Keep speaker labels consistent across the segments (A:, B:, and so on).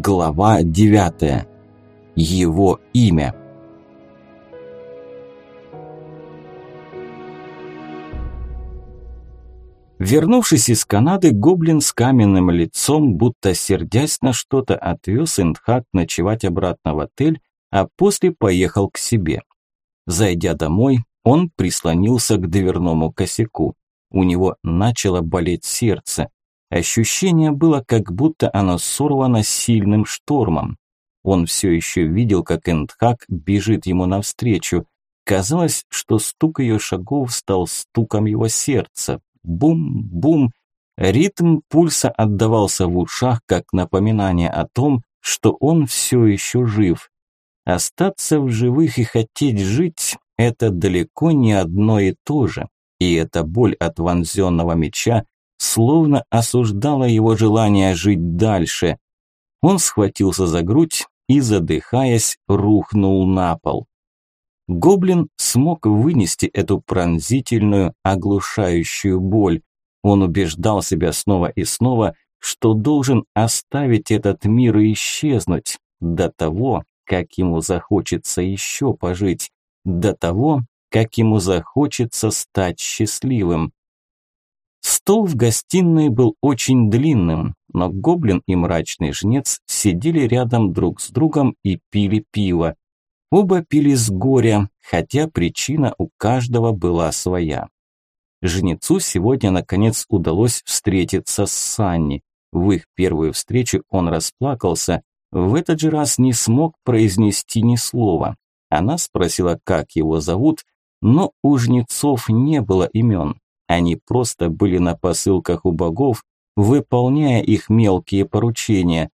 A: Глава 9. Его имя. Вернувшись из Канады, гоблин с каменным лицом, будто сердясь на что-то, отвез Эндхак ночевать обратно в отель, а после поехал к себе. Зайдя домой, он прислонился к дверному косяку. У него начало болеть сердце. Ощущение было, как будто оно сорвано сильным штормом. Он все еще видел, как Эндхак бежит ему навстречу. Казалось, что стук ее шагов стал стуком его сердца. Бум-бум. Ритм пульса отдавался в ушах, как напоминание о том, что он все еще жив. Остаться в живых и хотеть жить – это далеко не одно и то же. И эта боль от вонзенного меча словно осуждала его желание жить дальше. Он схватился за грудь и, задыхаясь, рухнул на пол. Гоблин смог вынести эту пронзительную, оглушающую боль. Он убеждал себя снова и снова, что должен оставить этот мир и исчезнуть до того, как ему захочется еще пожить, до того, как ему захочется стать счастливым. Стол в гостиной был очень длинным, но гоблин и мрачный жнец сидели рядом друг с другом и пили пиво. Оба пили с горя, хотя причина у каждого была своя. Жнецу сегодня наконец удалось встретиться с Санни. В их первую встречу он расплакался, в этот же раз не смог произнести ни слова. Она спросила, как его зовут, но у жнецов не было имен. Они просто были на посылках у богов, выполняя их мелкие поручения.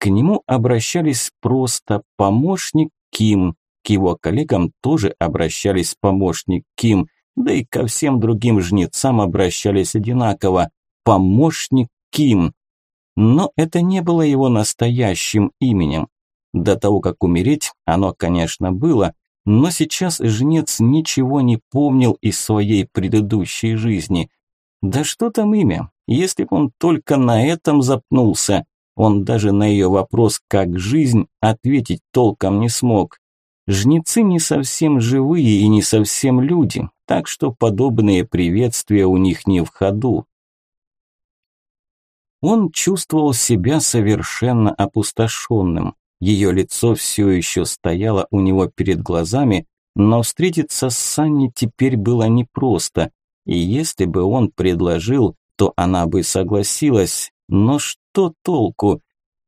A: К нему обращались просто помощник Ким, к его коллегам тоже обращались помощник Ким, да и ко всем другим жнецам обращались одинаково – помощник Ким. Но это не было его настоящим именем. До того, как умереть, оно, конечно, было, но сейчас жнец ничего не помнил из своей предыдущей жизни. Да что там имя, если бы он только на этом запнулся, он даже на ее вопрос «как жизнь» ответить толком не смог. Жнецы не совсем живые и не совсем люди, так что подобные приветствия у них не в ходу. Он чувствовал себя совершенно опустошенным. Ее лицо все еще стояло у него перед глазами, но встретиться с Санни теперь было непросто, и если бы он предложил, то она бы согласилась, но что толку?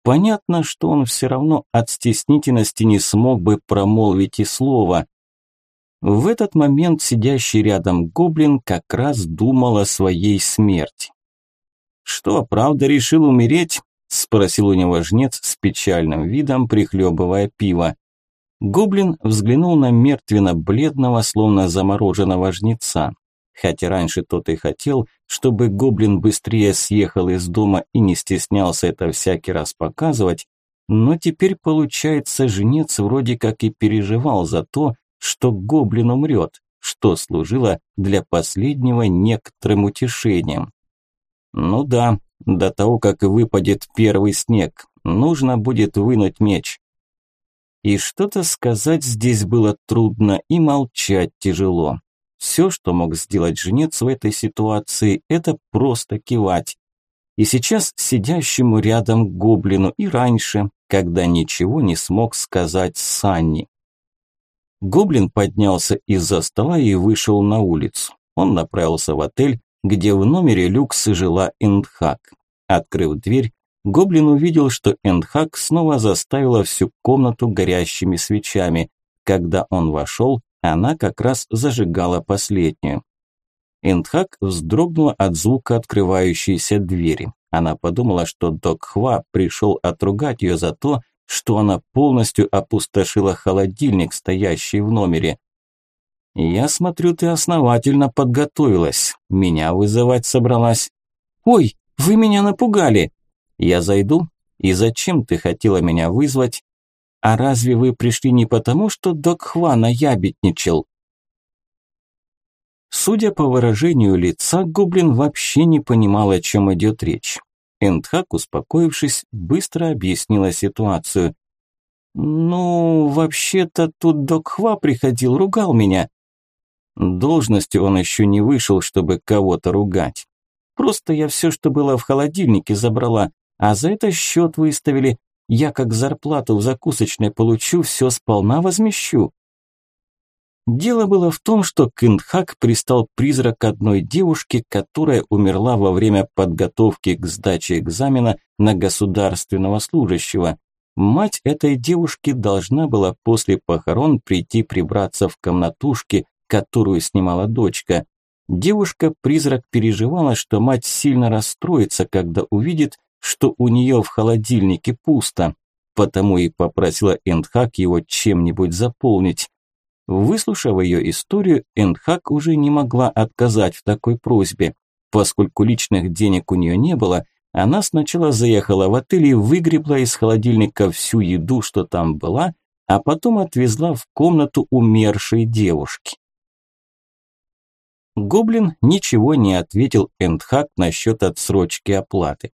A: Понятно, что он все равно от стеснительности не смог бы промолвить и слова. В этот момент сидящий рядом гоблин как раз думал о своей смерти. «Что, правда решил умереть?» Спросил у него жнец с печальным видом, прихлебывая пиво. Гоблин взглянул на мертвенно-бледного, словно замороженного жнеца. Хотя раньше тот и хотел, чтобы гоблин быстрее съехал из дома и не стеснялся это всякий раз показывать, но теперь, получается, жнец вроде как и переживал за то, что гоблин умрет, что служило для последнего некоторым утешением. Ну да, до того, как выпадет первый снег, нужно будет вынуть меч. И что-то сказать здесь было трудно и молчать тяжело. Все, что мог сделать жнец в этой ситуации, это просто кивать. И сейчас сидящему рядом гоблину и раньше, когда ничего не смог сказать Санни. Гоблин поднялся из-за стола и вышел на улицу. Он направился в отель, где в номере люксы жила Эндхак. Открыв дверь, гоблин увидел, что Эндхак снова заставила всю комнату горящими свечами. Когда он вошел, она как раз зажигала последнюю. Эндхак вздрогнула от звука открывающейся двери. Она подумала, что Док Хва пришел отругать ее за то, что она полностью опустошила холодильник, стоящий в номере. «Я смотрю, ты основательно подготовилась. Меня вызывать собралась». «Ой, вы меня напугали!» «Я зайду? И зачем ты хотела меня вызвать?» «А разве вы пришли не потому, что док Хвана ябедничал?» Судя по выражению лица, гоблин вообще не понимал, о чем идет речь. Эндхак, успокоившись, быстро объяснила ситуацию. «Ну, вообще-то тут Докхва приходил, ругал меня». Должностью он еще не вышел, чтобы кого-то ругать. Просто я все, что было в холодильнике, забрала, а за это счет выставили. Я как зарплату в закусочной получу, все сполна возмещу. Дело было в том, что к пристал призрак одной девушки, которая умерла во время подготовки к сдаче экзамена на государственного служащего. Мать этой девушки должна была после похорон прийти прибраться в комнатушке, которую снимала дочка. Девушка-призрак переживала, что мать сильно расстроится, когда увидит, что у нее в холодильнике пусто, потому и попросила Эндхак его чем-нибудь заполнить. Выслушав ее историю, Эндхак уже не могла отказать в такой просьбе. Поскольку личных денег у нее не было, она сначала заехала в отель и выгребла из холодильника всю еду, что там была, а потом отвезла в комнату умершей девушки. Гоблин ничего не ответил Эндхак насчет отсрочки оплаты.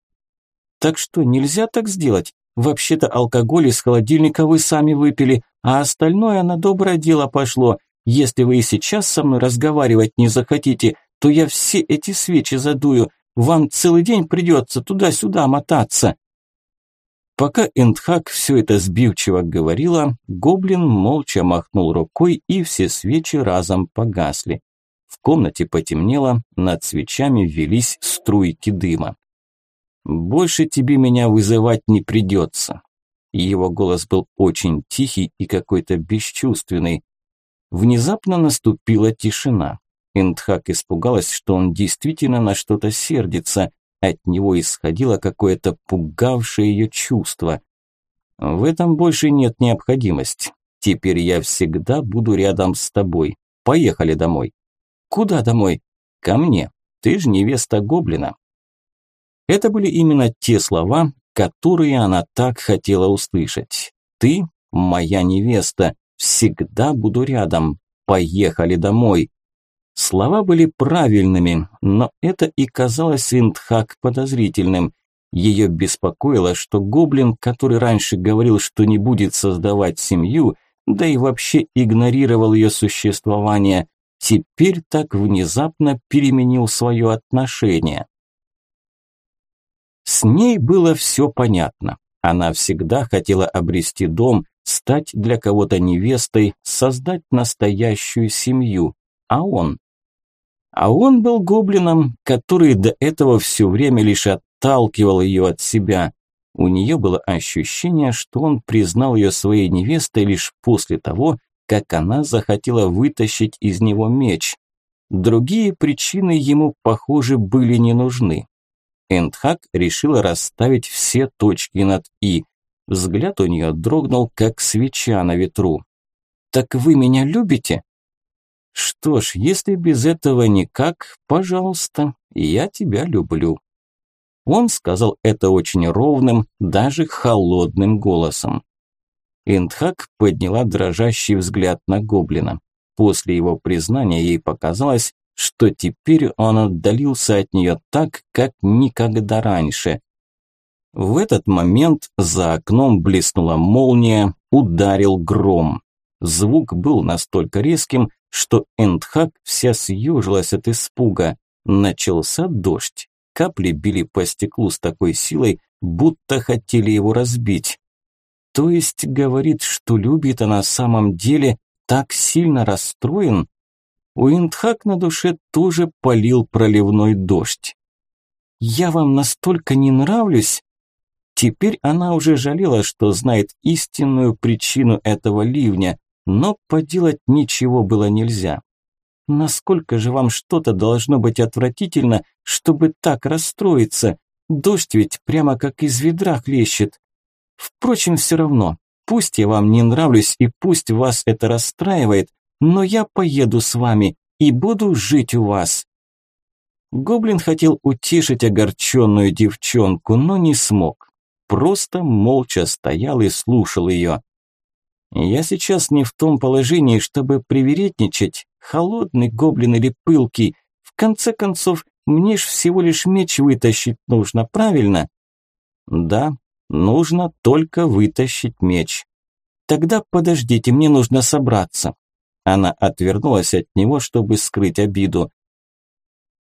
A: «Так что, нельзя так сделать? Вообще-то алкоголь из холодильника вы сами выпили, а остальное на доброе дело пошло. Если вы и сейчас со мной разговаривать не захотите, то я все эти свечи задую. Вам целый день придется туда-сюда мотаться». Пока Эндхак все это сбивчиво говорила, гоблин молча махнул рукой, и все свечи разом погасли. В комнате потемнело, над свечами велись струйки дыма. «Больше тебе меня вызывать не придется». Его голос был очень тихий и какой-то бесчувственный. Внезапно наступила тишина. Эндхак испугалась, что он действительно на что-то сердится. От него исходило какое-то пугавшее ее чувство. В этом больше нет необходимости. Теперь я всегда буду рядом с тобой. Поехали домой. Куда домой? Ко мне. Ты же невеста гоблина. Это были именно те слова, которые она так хотела услышать. «Ты – моя невеста, всегда буду рядом, поехали домой». Слова были правильными, но это и казалось Индхак подозрительным. Ее беспокоило, что гоблин, который раньше говорил, что не будет создавать семью, да и вообще игнорировал ее существование, теперь так внезапно переменил свое отношение. С ней было все понятно. Она всегда хотела обрести дом, стать для кого-то невестой, создать настоящую семью. А он? А он был гоблином, который до этого все время лишь отталкивал ее от себя. У нее было ощущение, что он признал ее своей невестой лишь после того, как она захотела вытащить из него меч. Другие причины ему, похоже, были не нужны. Эндхак решила расставить все точки над «и». Взгляд у нее дрогнул, как свеча на ветру. «Так вы меня любите?» «Что ж, если без этого никак, пожалуйста, я тебя люблю». Он сказал это очень ровным, даже холодным голосом. Эндхак подняла дрожащий взгляд на гоблина. После его признания ей показалось, что теперь он отдалился от нее так, как никогда раньше. В этот момент за окном блеснула молния, ударил гром. Звук был настолько резким, что Эндхак вся съежилась от испуга. Начался дождь. Капли били по стеклу с такой силой, будто хотели его разбить. То есть говорит, что любит, а на самом деле так сильно расстроен? У Индхак на душе тоже полил проливной дождь. «Я вам настолько не нравлюсь?» Теперь она уже жалела, что знает истинную причину этого ливня, но поделать ничего было нельзя. Насколько же вам что-то должно быть отвратительно, чтобы так расстроиться? Дождь ведь прямо как из ведра хлещет. Впрочем, все равно, пусть я вам не нравлюсь и пусть вас это расстраивает, но я поеду с вами и буду жить у вас». Гоблин хотел утешить огорченную девчонку, но не смог. Просто молча стоял и слушал ее. «Я сейчас не в том положении, чтобы привередничать, холодный гоблин или пылкий. В конце концов, мне ж всего лишь меч вытащить нужно, правильно? Да, нужно только вытащить меч. Тогда подождите, мне нужно собраться. Она отвернулась от него, чтобы скрыть обиду.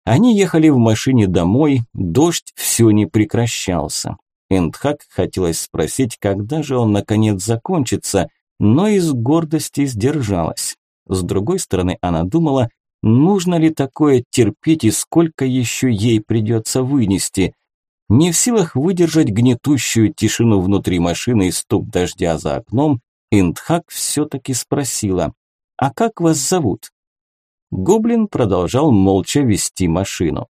A: Они ехали в машине домой, дождь все не прекращался. Эндхак хотелось спросить, когда же он наконец закончится, но из гордости сдержалась. С другой стороны, она думала, нужно ли такое терпеть и сколько еще ей придется вынести. Не в силах выдержать гнетущую тишину внутри машины и стук дождя за окном, Индхак все-таки спросила, «А как вас зовут?» Гоблин продолжал молча вести машину.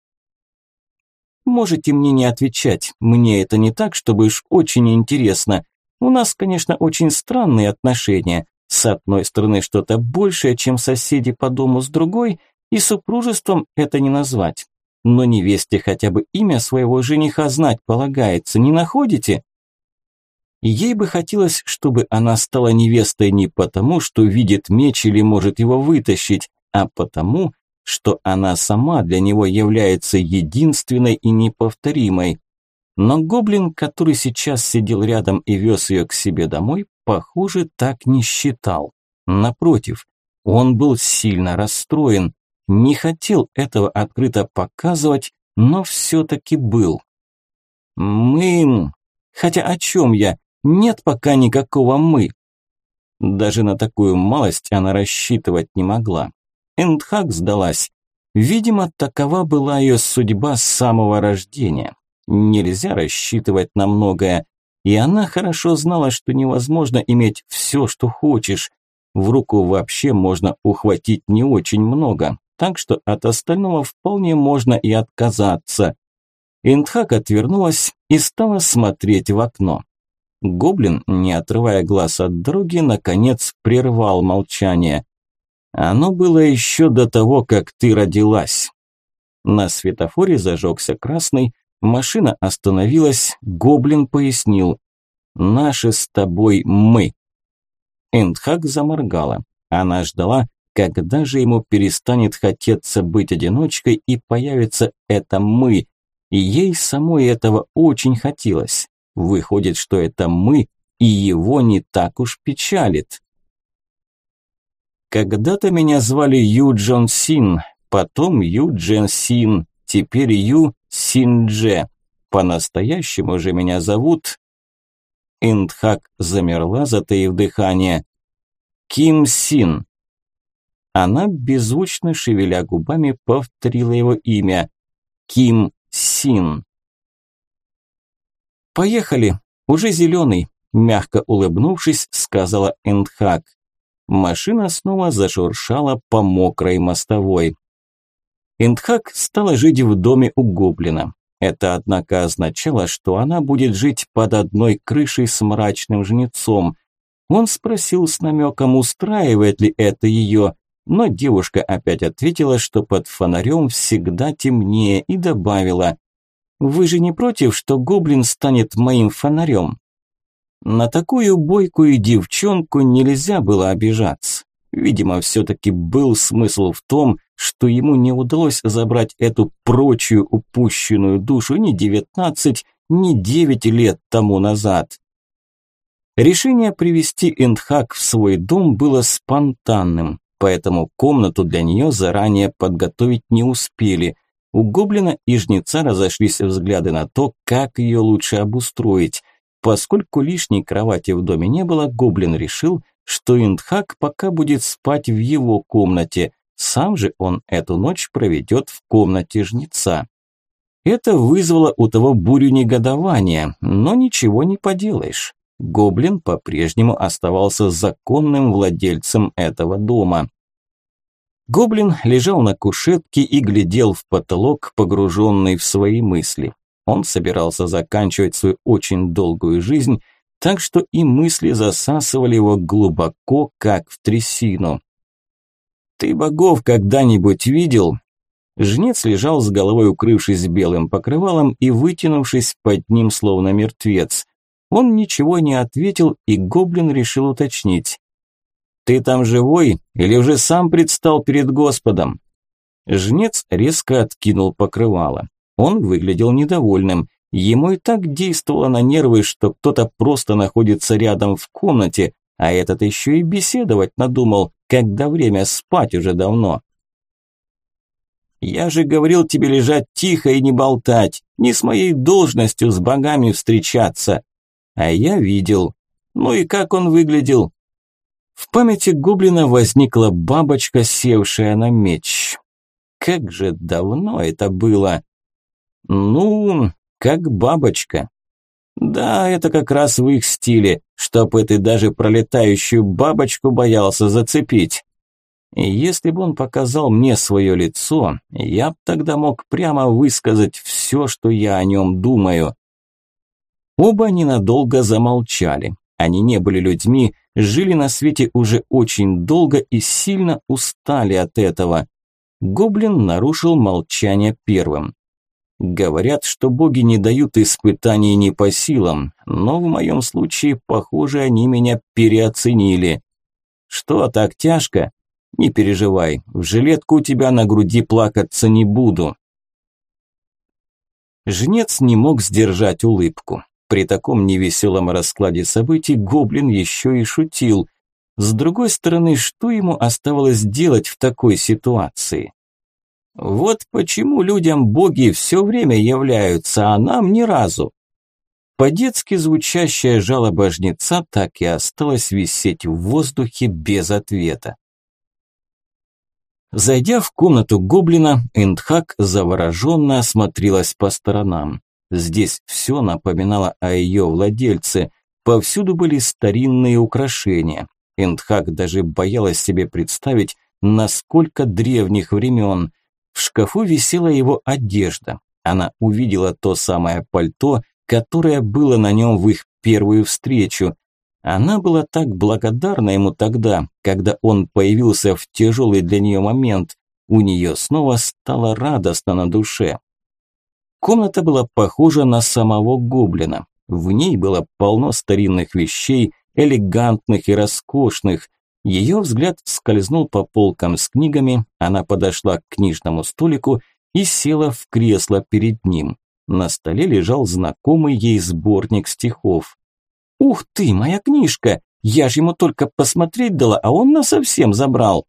A: «Можете мне не отвечать, мне это не так, чтобы уж очень интересно. У нас, конечно, очень странные отношения. С одной стороны, что-то большее, чем соседи по дому с другой, и супружеством это не назвать. Но невесте хотя бы имя своего жениха знать полагается, не находите?» Ей бы хотелось, чтобы она стала невестой не потому, что видит меч или может его вытащить, а потому, что она сама для него является единственной и неповторимой. Но гоблин, который сейчас сидел рядом и вез ее к себе домой, похоже, так не считал. Напротив, он был сильно расстроен, не хотел этого открыто показывать, но все-таки был. «Мы... Хотя о чем я? Нет пока никакого «мы». Даже на такую малость она рассчитывать не могла. Эндхак сдалась. Видимо, такова была ее судьба с самого рождения. Нельзя рассчитывать на многое. И она хорошо знала, что невозможно иметь все, что хочешь. В руку вообще можно ухватить не очень много, так что от остального вполне можно и отказаться. Индхак отвернулась и стала смотреть в окно. Гоблин, не отрывая глаз от дороги, наконец прервал молчание. Оно было еще до того, как ты родилась. На светофоре зажегся красный, машина остановилась, гоблин пояснил. Наши с тобой мы. Эндхак заморгала. Она ждала, когда же ему перестанет хотеться быть одиночкой и появится это мы. И ей самой этого очень хотелось. Выходит, что это мы, и его не так уж печалит. Когда-то меня звали Ю Джон Син, потом Ю Джен Син, теперь Ю Синдже. По-настоящему же меня зовут... Индхак замерла, затаив дыхание. Ким Син. Она, беззвучно шевеля губами, повторила его имя. Ким Син. «Поехали, уже зеленый», – мягко улыбнувшись, сказала Эндхак. Машина снова зашуршала по мокрой мостовой. Эндхак стала жить в доме у гоблина. Это, однако, означало, что она будет жить под одной крышей с мрачным жнецом. Он спросил с намеком, устраивает ли это ее, но девушка опять ответила, что под фонарем всегда темнее, и добавила вы же не против, что гоблин станет моим фонарем? На такую бойкую девчонку нельзя было обижаться. Видимо, все-таки был смысл в том, что ему не удалось забрать эту прочую упущенную душу ни девятнадцать, ни девять лет тому назад. Решение привести Эндхак в свой дом было спонтанным, поэтому комнату для нее заранее подготовить не успели. У гоблина и жнеца разошлись взгляды на то, как ее лучше обустроить. Поскольку лишней кровати в доме не было, гоблин решил, что Индхак пока будет спать в его комнате, сам же он эту ночь проведет в комнате жнеца. Это вызвало у того бурю негодования, но ничего не поделаешь. Гоблин по-прежнему оставался законным владельцем этого дома. Гоблин лежал на кушетке и глядел в потолок, погруженный в свои мысли. Он собирался заканчивать свою очень долгую жизнь, так что и мысли засасывали его глубоко, как в трясину. «Ты богов когда-нибудь видел?» Жнец лежал с головой укрывшись белым покрывалом и вытянувшись под ним словно мертвец. Он ничего не ответил, и гоблин решил уточнить. «Ты там живой или уже сам предстал перед Господом?» Жнец резко откинул покрывало. Он выглядел недовольным. Ему и так действовало на нервы, что кто-то просто находится рядом в комнате, а этот еще и беседовать надумал, когда время спать уже давно. «Я же говорил тебе лежать тихо и не болтать, не с моей должностью с богами встречаться». А я видел. Ну и как он выглядел? В памяти гоблина возникла бабочка, севшая на меч. Как же давно это было. Ну, как бабочка. Да, это как раз в их стиле, чтоб ты даже пролетающую бабочку боялся зацепить. Если бы он показал мне свое лицо, я б тогда мог прямо высказать все, что я о нем думаю. Оба ненадолго замолчали. Они не были людьми, жили на свете уже очень долго и сильно устали от этого. Гоблин нарушил молчание первым. Говорят, что боги не дают испытаний не по силам, но в моем случае, похоже, они меня переоценили. Что, так тяжко? Не переживай, в жилетку у тебя на груди плакаться не буду. Жнец не мог сдержать улыбку. При таком невеселом раскладе событий гоблин еще и шутил. С другой стороны, что ему оставалось делать в такой ситуации? Вот почему людям боги все время являются, а нам ни разу. По-детски звучащая жалоба жнеца так и осталась висеть в воздухе без ответа. Зайдя в комнату гоблина, Эндхак завороженно осмотрелась по сторонам. Здесь все напоминало о ее владельце. Повсюду были старинные украшения. Эндхак даже боялась себе представить, насколько древних времен. В шкафу висела его одежда. Она увидела то самое пальто, которое было на нем в их первую встречу. Она была так благодарна ему тогда, когда он появился в тяжелый для нее момент. У нее снова стало радостно на душе. Комната была похожа на самого гоблина. В ней было полно старинных вещей, элегантных и роскошных. Ее взгляд скользнул по полкам с книгами, она подошла к книжному столику и села в кресло перед ним. На столе лежал знакомый ей сборник стихов. «Ух ты, моя книжка! Я ж ему только посмотреть дала, а он насовсем забрал!»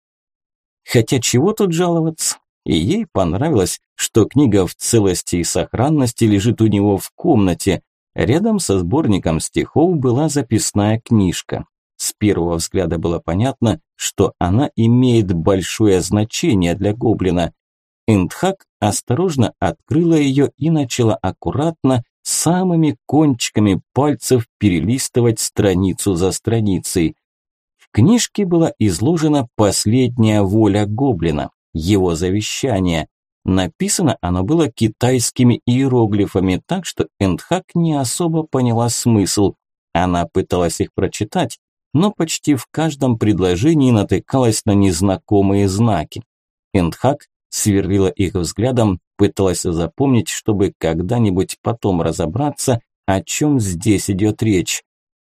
A: Хотя чего тут жаловаться? И ей понравилось, что книга в целости и сохранности лежит у него в комнате. Рядом со сборником стихов была записная книжка. С первого взгляда было понятно, что она имеет большое значение для гоблина. Индхак осторожно открыла ее и начала аккуратно, самыми кончиками пальцев перелистывать страницу за страницей. В книжке была изложена последняя воля гоблина, его завещание. Написано оно было китайскими иероглифами, так что Эндхак не особо поняла смысл. Она пыталась их прочитать, но почти в каждом предложении натыкалась на незнакомые знаки. Эндхак сверлила их взглядом, пыталась запомнить, чтобы когда-нибудь потом разобраться, о чем здесь идет речь.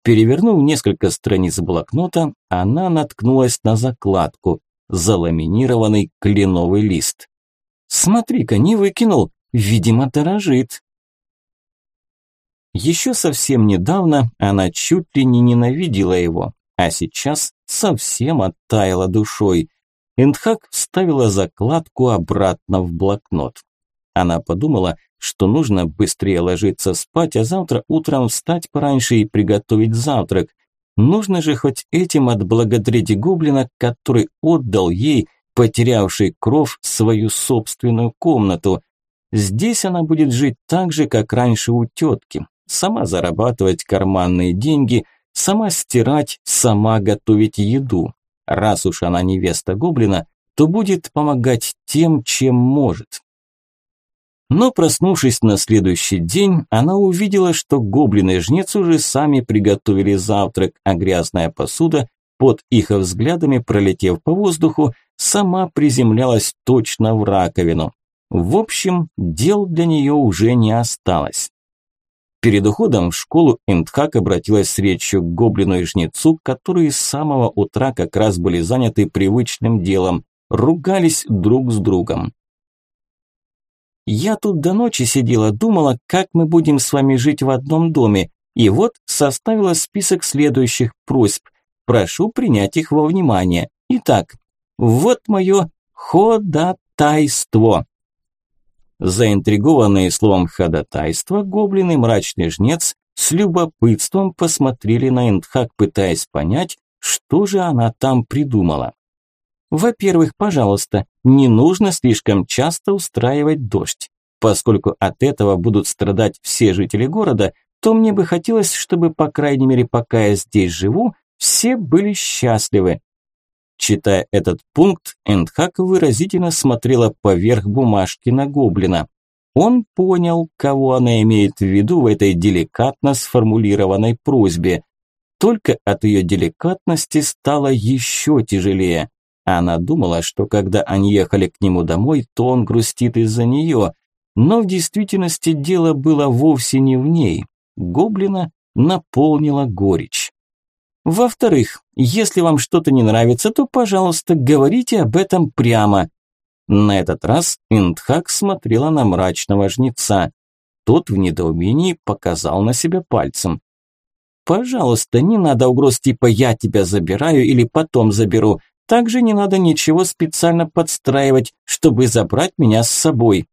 A: Перевернув несколько страниц блокнота, она наткнулась на закладку – заламинированный кленовый лист. «Смотри-ка, не выкинул, видимо, дорожит». Еще совсем недавно она чуть ли не ненавидела его, а сейчас совсем оттаяла душой. Эндхак вставила закладку обратно в блокнот. Она подумала, что нужно быстрее ложиться спать, а завтра утром встать пораньше и приготовить завтрак. Нужно же хоть этим отблагодарить гоблина, который отдал ей, потерявший кров, свою собственную комнату. Здесь она будет жить так же, как раньше у тетки, сама зарабатывать карманные деньги, сама стирать, сама готовить еду. Раз уж она невеста гоблина, то будет помогать тем, чем может. Но проснувшись на следующий день, она увидела, что гоблин и жнец уже сами приготовили завтрак, а грязная посуда, под их взглядами пролетев по воздуху, сама приземлялась точно в раковину. В общем, дел для нее уже не осталось. Перед уходом в школу Эндхак обратилась с речью к гоблину и жнецу, которые с самого утра как раз были заняты привычным делом, ругались друг с другом. Я тут до ночи сидела, думала, как мы будем с вами жить в одном доме, и вот составила список следующих просьб. Прошу принять их во внимание. Итак, вот мое ходатайство. Заинтригованные словом ходатайство, гоблин и мрачный жнец с любопытством посмотрели на Эндхак, пытаясь понять, что же она там придумала. Во-первых, пожалуйста, не нужно слишком часто устраивать дождь. Поскольку от этого будут страдать все жители города, то мне бы хотелось, чтобы, по крайней мере, пока я здесь живу, все были счастливы. Читая этот пункт, Эндхак выразительно смотрела поверх бумажки на гоблина. Он понял, кого она имеет в виду в этой деликатно сформулированной просьбе. Только от ее деликатности стало еще тяжелее. Она думала, что когда они ехали к нему домой, то он грустит из-за нее. Но в действительности дело было вовсе не в ней. Гоблина наполнила горечь. Во-вторых, если вам что-то не нравится, то, пожалуйста, говорите об этом прямо. На этот раз Индхак смотрела на мрачного жнеца. Тот в недоумении показал на себя пальцем. «Пожалуйста, не надо угроз типа «я тебя забираю» или «потом заберу». Также не надо ничего специально подстраивать, чтобы забрать меня с собой.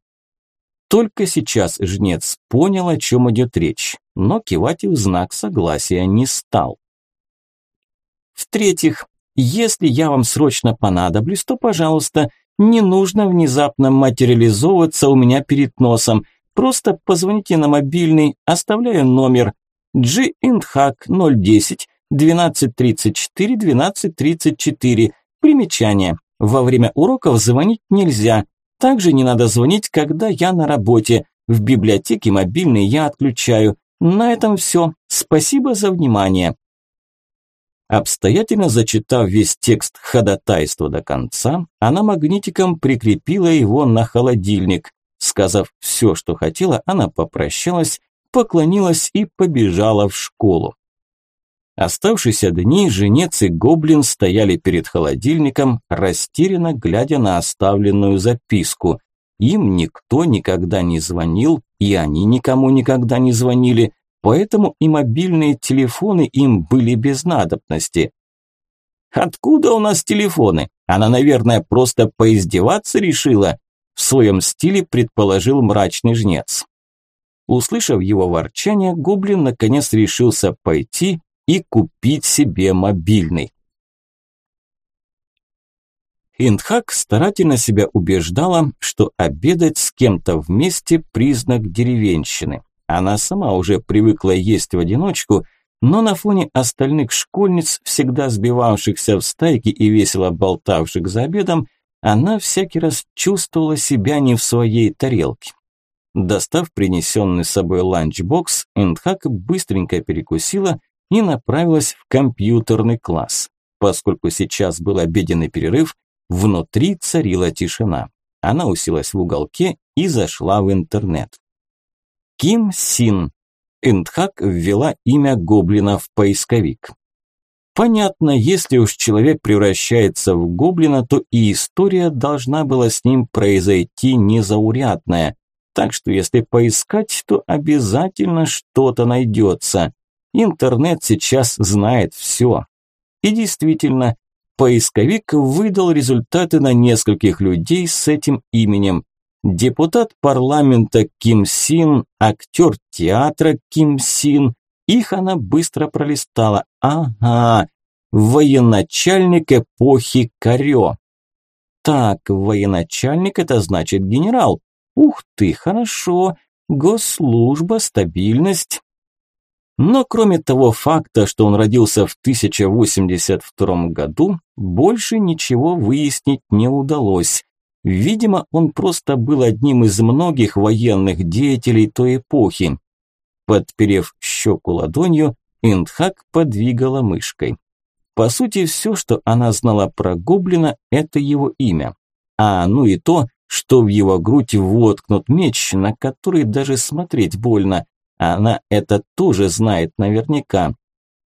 A: Только сейчас жнец понял, о чем идет речь, но кивать в знак согласия не стал. В-третьих, если я вам срочно понадоблюсь, то, пожалуйста, не нужно внезапно материализовываться у меня перед носом. Просто позвоните на мобильный, оставляю номер G Indhack 010 1234 1234. Примечание. Во время уроков звонить нельзя. Также не надо звонить, когда я на работе. В библиотеке мобильный я отключаю. На этом все. Спасибо за внимание. Обстоятельно зачитав весь текст ходатайства до конца, она магнитиком прикрепила его на холодильник. Сказав все, что хотела, она попрощалась, поклонилась и побежала в школу. Оставшиеся дни женец и гоблин стояли перед холодильником, растерянно глядя на оставленную записку. Им никто никогда не звонил, и они никому никогда не звонили, поэтому и мобильные телефоны им были без надобности. «Откуда у нас телефоны? Она, наверное, просто поиздеваться решила», в своем стиле предположил мрачный жнец. Услышав его ворчание, гоблин наконец решился пойти и купить себе мобильный. Индхак старательно себя убеждала, что обедать с кем-то вместе – признак деревенщины. Она сама уже привыкла есть в одиночку, но на фоне остальных школьниц, всегда сбивавшихся в стайки и весело болтавших за обедом, она всякий раз чувствовала себя не в своей тарелке. Достав принесенный с собой ланчбокс, Эндхак быстренько перекусила и направилась в компьютерный класс. Поскольку сейчас был обеденный перерыв, внутри царила тишина. Она уселась в уголке и зашла в интернет. Ким Син. Эндхак ввела имя гоблина в поисковик. Понятно, если уж человек превращается в гоблина, то и история должна была с ним произойти незаурядная. Так что если поискать, то обязательно что-то найдется. Интернет сейчас знает все. И действительно, поисковик выдал результаты на нескольких людей с этим именем депутат парламента Ким Син, актер театра Ким Син. Их она быстро пролистала. Ага, военачальник эпохи Карё. Так, военачальник это значит генерал. Ух ты, хорошо. Госслужба, стабильность. Но кроме того факта, что он родился в 1082 году, больше ничего выяснить не удалось. Видимо, он просто был одним из многих военных деятелей той эпохи. Подперев щеку ладонью, Индхак подвигала мышкой. По сути, все, что она знала про гоблина, это его имя. А ну и то, что в его грудь воткнут меч, на который даже смотреть больно. Она это тоже знает наверняка.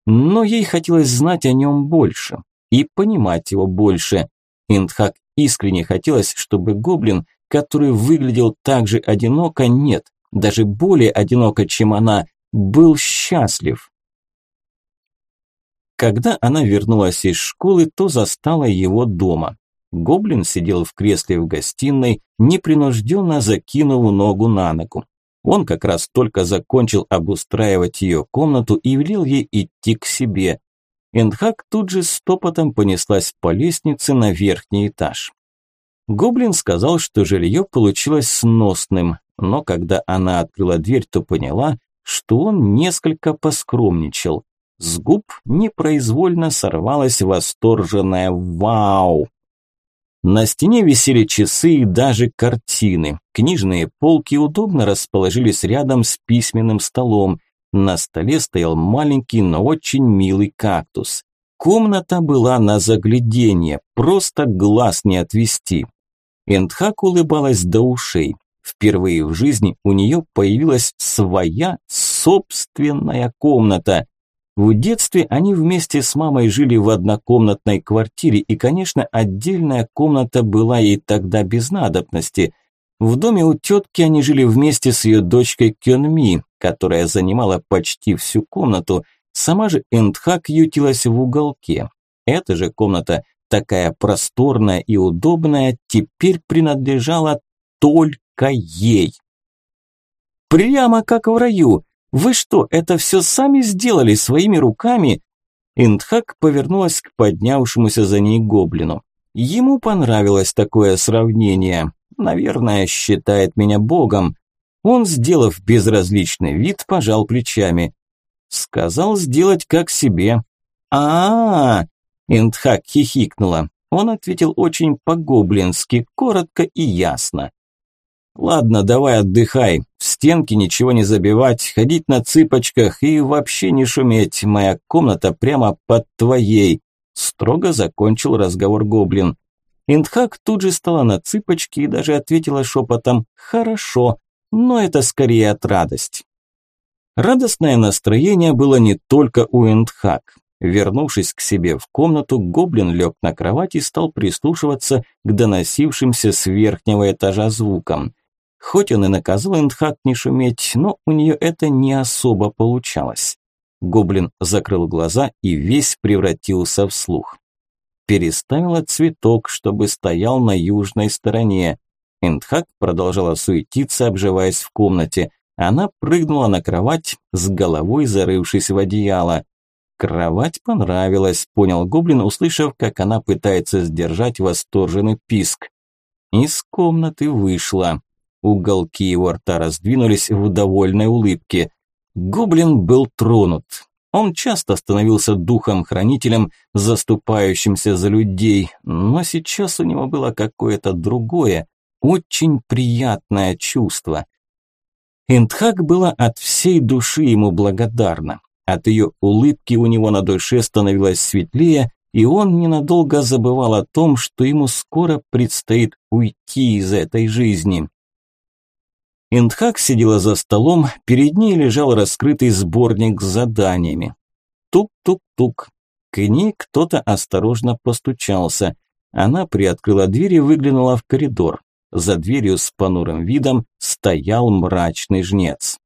A: Но ей хотелось знать о нем больше и понимать его больше. Индхак Искренне хотелось, чтобы гоблин который выглядел так же одиноко, нет, даже более одиноко, чем она, был счастлив. Когда она вернулась из школы, то застала его дома. Гоблин сидел в кресле в гостиной, непринужденно закинув ногу на ногу. Он как раз только закончил обустраивать ее комнату и велел ей идти к себе. Эндхак тут же стопотом понеслась по лестнице на верхний этаж. Гоблин сказал, что жилье получилось сносным, но когда она открыла дверь, то поняла, что он несколько поскромничал. С губ непроизвольно сорвалось восторженное «Вау!». На стене висели часы и даже картины. Книжные полки удобно расположились рядом с письменным столом. На столе стоял маленький, но очень милый кактус. Комната была на заглядение, просто глаз не отвести. Эндхак улыбалась до ушей. Впервые в жизни у нее появилась своя собственная комната. В детстве они вместе с мамой жили в однокомнатной квартире, и, конечно, отдельная комната была ей тогда без надобности. В доме у тетки они жили вместе с ее дочкой Кёнми, которая занимала почти всю комнату. Сама же Эндхак ютилась в уголке. Эта же комната, такая просторная и удобная, теперь принадлежала только ей. Прямо как в раю. Вы что, это все сами сделали своими руками? Индхак повернулась к поднявшемуся за ней гоблину. Ему понравилось такое сравнение. Наверное, считает меня богом. Он, сделав безразличный вид, пожал плечами. Сказал сделать как себе. а, -а, -а Индхак хихикнула. Он ответил очень по-гоблински, коротко и ясно. Ладно, давай отдыхай. В стенки ничего не забивать, ходить на цыпочках и вообще не шуметь. Моя комната прямо под твоей. Строго закончил разговор гоблин. Индхак тут же стала на цыпочки и даже ответила шепотом «Хорошо», но это скорее от радости. Радостное настроение было не только у Эндхак. Вернувшись к себе в комнату, гоблин лег на кровать и стал прислушиваться к доносившимся с верхнего этажа звукам. Хоть он и наказал Эндхак не шуметь, но у нее это не особо получалось. Гоблин закрыл глаза и весь превратился в слух. Переставила цветок, чтобы стоял на южной стороне. Эндхак продолжала суетиться, обживаясь в комнате. Она прыгнула на кровать, с головой зарывшись в одеяло. Кровать понравилась, понял Гоблин, услышав, как она пытается сдержать восторженный писк. Из комнаты вышла. Уголки его рта раздвинулись в довольной улыбке. Гоблин был тронут. Он часто становился духом-хранителем, заступающимся за людей, но сейчас у него было какое-то другое, очень приятное чувство. Индхак была от всей души ему благодарна. От ее улыбки у него на душе становилось светлее, и он ненадолго забывал о том, что ему скоро предстоит уйти из этой жизни. Индхак сидела за столом, перед ней лежал раскрытый сборник с заданиями. Тук-тук-тук. К ней кто-то осторожно постучался. Она приоткрыла дверь и выглянула в коридор. За дверью с понурым видом стоял мрачный жнец.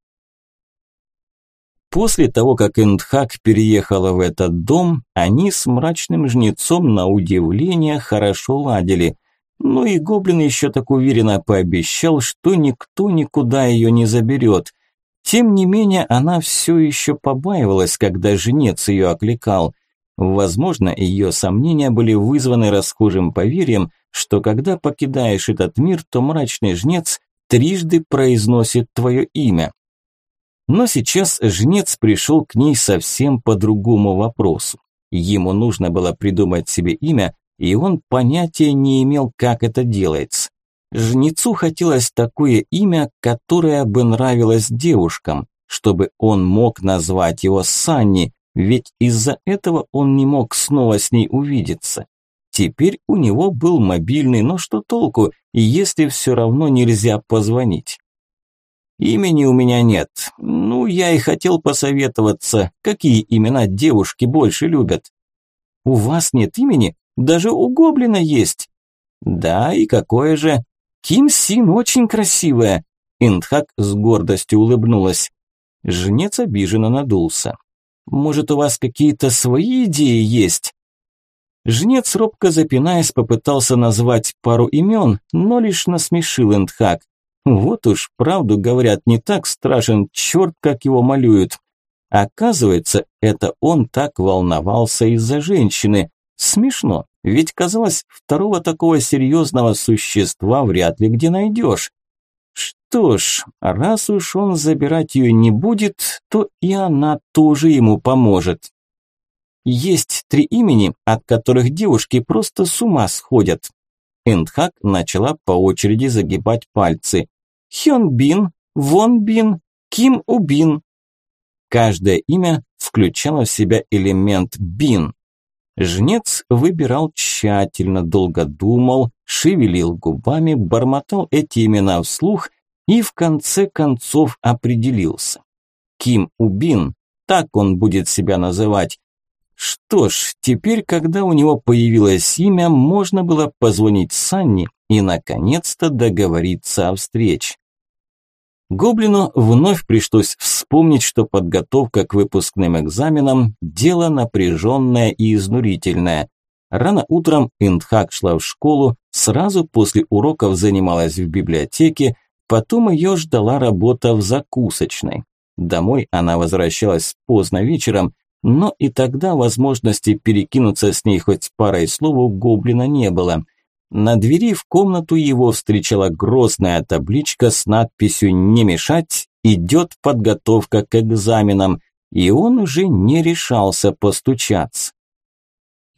A: После того, как Индхак переехала в этот дом, они с мрачным жнецом на удивление хорошо ладили. Ну и гоблин еще так уверенно пообещал, что никто никуда ее не заберет. Тем не менее, она все еще побаивалась, когда женец ее окликал. Возможно, ее сомнения были вызваны расхожим поверьем, что когда покидаешь этот мир, то мрачный жнец трижды произносит твое имя. Но сейчас жнец пришел к ней совсем по другому вопросу. Ему нужно было придумать себе имя, и он понятия не имел, как это делается. Жнецу хотелось такое имя, которое бы нравилось девушкам, чтобы он мог назвать его Санни, ведь из-за этого он не мог снова с ней увидеться. Теперь у него был мобильный, но что толку, если все равно нельзя позвонить? Имени у меня нет. Ну, я и хотел посоветоваться, какие имена девушки больше любят. У вас нет имени? Даже у гоблина есть. Да, и какое же? Ким Син очень красивая. Индхак с гордостью улыбнулась. Жнец обиженно надулся. Может, у вас какие-то свои идеи есть? Жнец, робко запинаясь, попытался назвать пару имен, но лишь насмешил Эндхак. Вот уж, правду говорят, не так страшен черт, как его малюют. Оказывается, это он так волновался из-за женщины. Смешно, ведь казалось, второго такого серьезного существа вряд ли где найдешь. Что ж, раз уж он забирать ее не будет, то и она тоже ему поможет. Есть три имени, от которых девушки просто с ума сходят. Эндхак начала по очереди загибать пальцы. Хён Бин, Вон Бин, Ким Убин. Каждое имя включало в себя элемент Бин. Жнец выбирал тщательно, долго думал, шевелил губами, бормотал эти имена вслух и в конце концов определился. Ким Убин, так он будет себя называть. Что ж, теперь, когда у него появилось имя, можно было позвонить Санни и наконец-то договориться о встрече. Гоблину вновь пришлось вспомнить, что подготовка к выпускным экзаменам – дело напряженное и изнурительное. Рано утром Индхак шла в школу, сразу после уроков занималась в библиотеке, потом ее ждала работа в закусочной. Домой она возвращалась поздно вечером, но и тогда возможности перекинуться с ней хоть парой слов у гоблина не было. На двери в комнату его встречала грозная табличка с надписью «Не мешать, идет подготовка к экзаменам», и он уже не решался постучаться.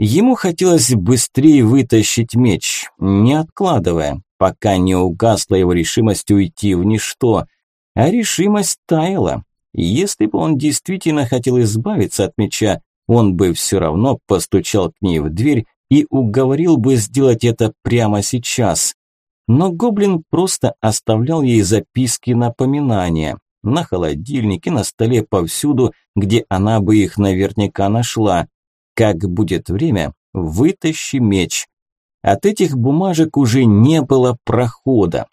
A: Ему хотелось быстрее вытащить меч, не откладывая, пока не угасла его решимость уйти в ничто, а решимость таяла. Если бы он действительно хотел избавиться от меча, он бы все равно постучал к ней в дверь и уговорил бы сделать это прямо сейчас. Но гоблин просто оставлял ей записки напоминания на холодильнике, на столе повсюду, где она бы их наверняка нашла. Как будет время, вытащи меч. От этих бумажек уже не было прохода.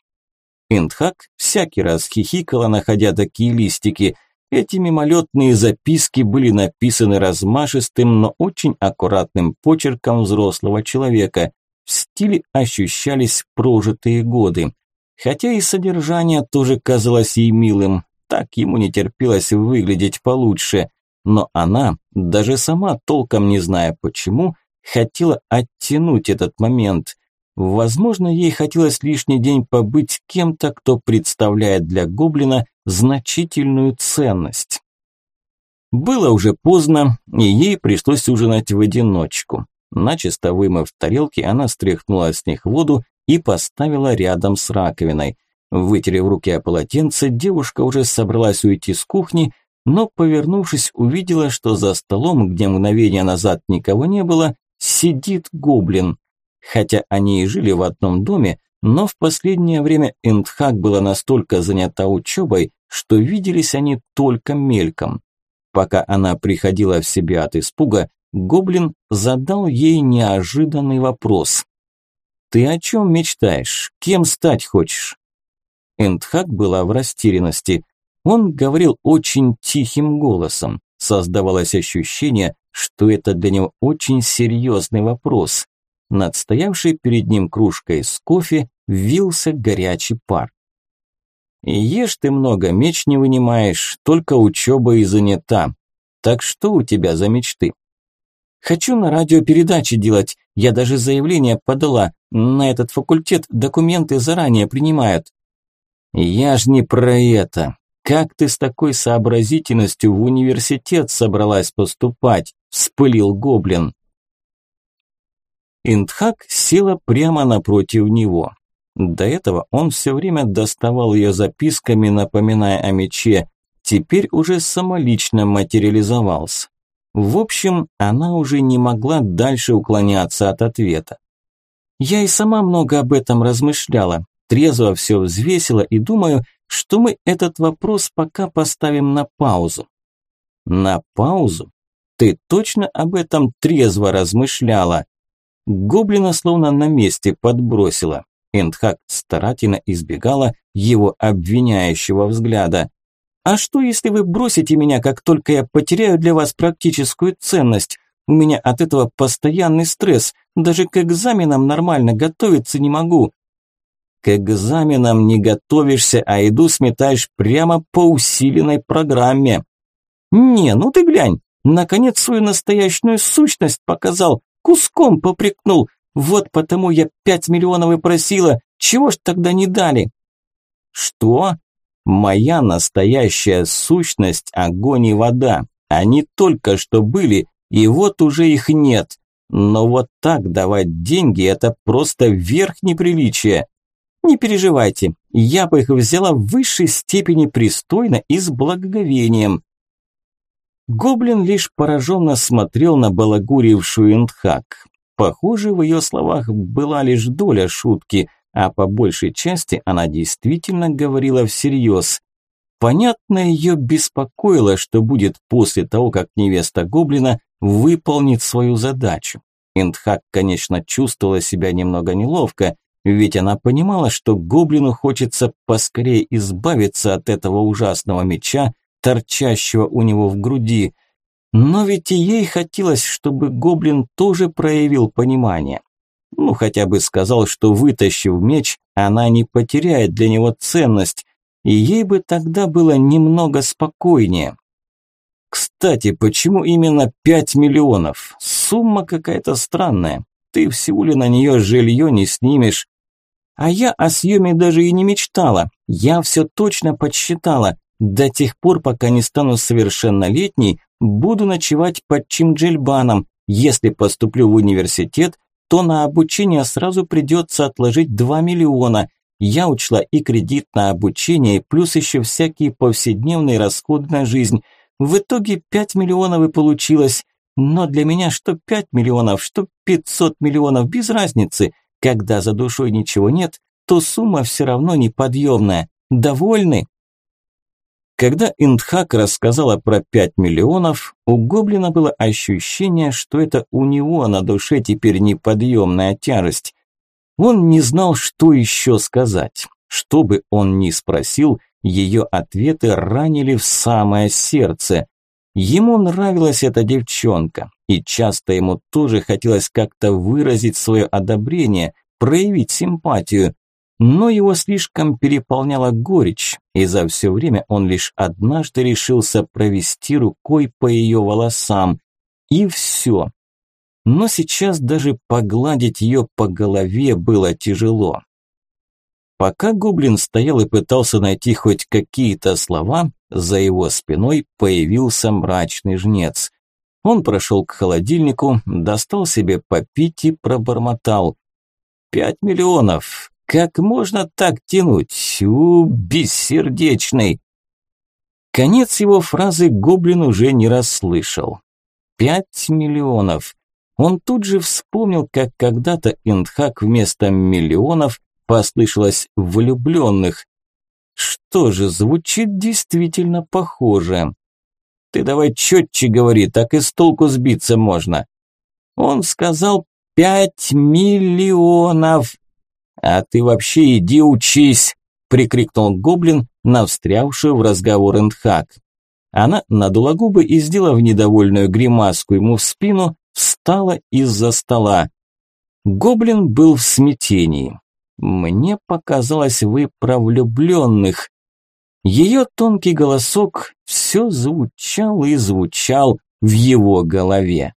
A: Индхак всякий раз хихикала, находя такие листики – эти мимолетные записки были написаны размашистым, но очень аккуратным почерком взрослого человека. В стиле ощущались прожитые годы. Хотя и содержание тоже казалось ей милым, так ему не терпелось выглядеть получше. Но она, даже сама толком не зная почему, хотела оттянуть этот момент. Возможно, ей хотелось лишний день побыть кем-то, кто представляет для гоблина значительную ценность. Было уже поздно, и ей пришлось ужинать в одиночку. Начисто вымыв тарелки, она стряхнула с них воду и поставила рядом с раковиной. Вытерев руки о полотенце, девушка уже собралась уйти с кухни, но, повернувшись, увидела, что за столом, где мгновение назад никого не было, сидит гоблин. Хотя они и жили в одном доме, но в последнее время Эндхак была настолько занята учебой, что виделись они только мельком. Пока она приходила в себя от испуга, гоблин задал ей неожиданный вопрос. «Ты о чем мечтаешь? Кем стать хочешь?» Эндхак была в растерянности. Он говорил очень тихим голосом. Создавалось ощущение, что это для него очень серьезный вопрос. Над стоявшей перед ним кружкой с кофе вился горячий пар. «Ешь ты много, меч не вынимаешь, только учеба и занята. Так что у тебя за мечты?» «Хочу на радио передачи делать, я даже заявление подала. На этот факультет документы заранее принимают». «Я ж не про это. Как ты с такой сообразительностью в университет собралась поступать?» – вспылил гоблин. Индхак села прямо напротив него. До этого он все время доставал ее записками, напоминая о мече. Теперь уже самолично материализовался. В общем, она уже не могла дальше уклоняться от ответа. Я и сама много об этом размышляла, трезво все взвесила и думаю, что мы этот вопрос пока поставим на паузу. На паузу? Ты точно об этом трезво размышляла? Гоблина словно на месте подбросила. Эндхак старательно избегала его обвиняющего взгляда. «А что, если вы бросите меня, как только я потеряю для вас практическую ценность? У меня от этого постоянный стресс, даже к экзаменам нормально готовиться не могу». «К экзаменам не готовишься, а еду сметаешь прямо по усиленной программе». «Не, ну ты глянь, наконец свою настоящую сущность показал, куском попрекнул. Вот потому я пять миллионов и просила, чего ж тогда не дали?» «Что?» Моя настоящая сущность – огонь и вода. Они только что были, и вот уже их нет. Но вот так давать деньги – это просто верх неприличия. Не переживайте, я бы их взяла в высшей степени пристойно и с благоговением. Гоблин лишь пораженно смотрел на балагурившую Индхак. Похоже, в ее словах была лишь доля шутки – а по большей части она действительно говорила всерьез. Понятно, ее беспокоило, что будет после того, как невеста Гоблина выполнит свою задачу. Индхак, конечно, чувствовала себя немного неловко, ведь она понимала, что Гоблину хочется поскорее избавиться от этого ужасного меча, торчащего у него в груди. Но ведь и ей хотелось, чтобы Гоблин тоже проявил понимание. Ну, хотя бы сказал, что вытащив меч, она не потеряет для него ценность, и ей бы тогда было немного спокойнее. Кстати, почему именно 5 миллионов? Сумма какая-то странная. Ты всего ли на нее жилье не снимешь? А я о съеме даже и не мечтала. Я все точно подсчитала. До тех пор, пока не стану совершеннолетней, буду ночевать под Чимджельбаном. Если поступлю в университет, то на обучение сразу придется отложить 2 миллиона. Я учла и кредит на обучение, плюс еще всякие повседневные расходы на жизнь. В итоге 5 миллионов и получилось. Но для меня что 5 миллионов, что 500 миллионов, без разницы. Когда за душой ничего нет, то сумма все равно неподъемная. Довольны? Когда Индхак рассказала про 5 миллионов, у Гоблина было ощущение, что это у него на душе теперь неподъемная тяжесть. Он не знал, что еще сказать. Что бы он ни спросил, ее ответы ранили в самое сердце. Ему нравилась эта девчонка, и часто ему тоже хотелось как-то выразить свое одобрение, проявить симпатию, но его слишком переполняла горечь, и за все время он лишь однажды решился провести рукой по ее волосам. И все. Но сейчас даже погладить ее по голове было тяжело. Пока гоблин стоял и пытался найти хоть какие-то слова, за его спиной появился мрачный жнец. Он прошел к холодильнику, достал себе попить и пробормотал. «Пять миллионов! Как можно так тянуть? У, бессердечный!» Конец его фразы гоблин уже не расслышал. Пять миллионов. Он тут же вспомнил, как когда-то Индхак вместо миллионов послышалось влюбленных. Что же, звучит действительно похоже. Ты давай четче говори, так и с толку сбиться можно. Он сказал пять миллионов. «А ты вообще иди учись!» – прикрикнул гоблин на встрявшую в разговор Эндхак. Она надула губы и, сделав недовольную гримаску ему в спину, встала из-за стола. Гоблин был в смятении. «Мне показалось, вы про влюбленных». Ее тонкий голосок все звучал и звучал в его голове.